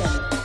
Nation.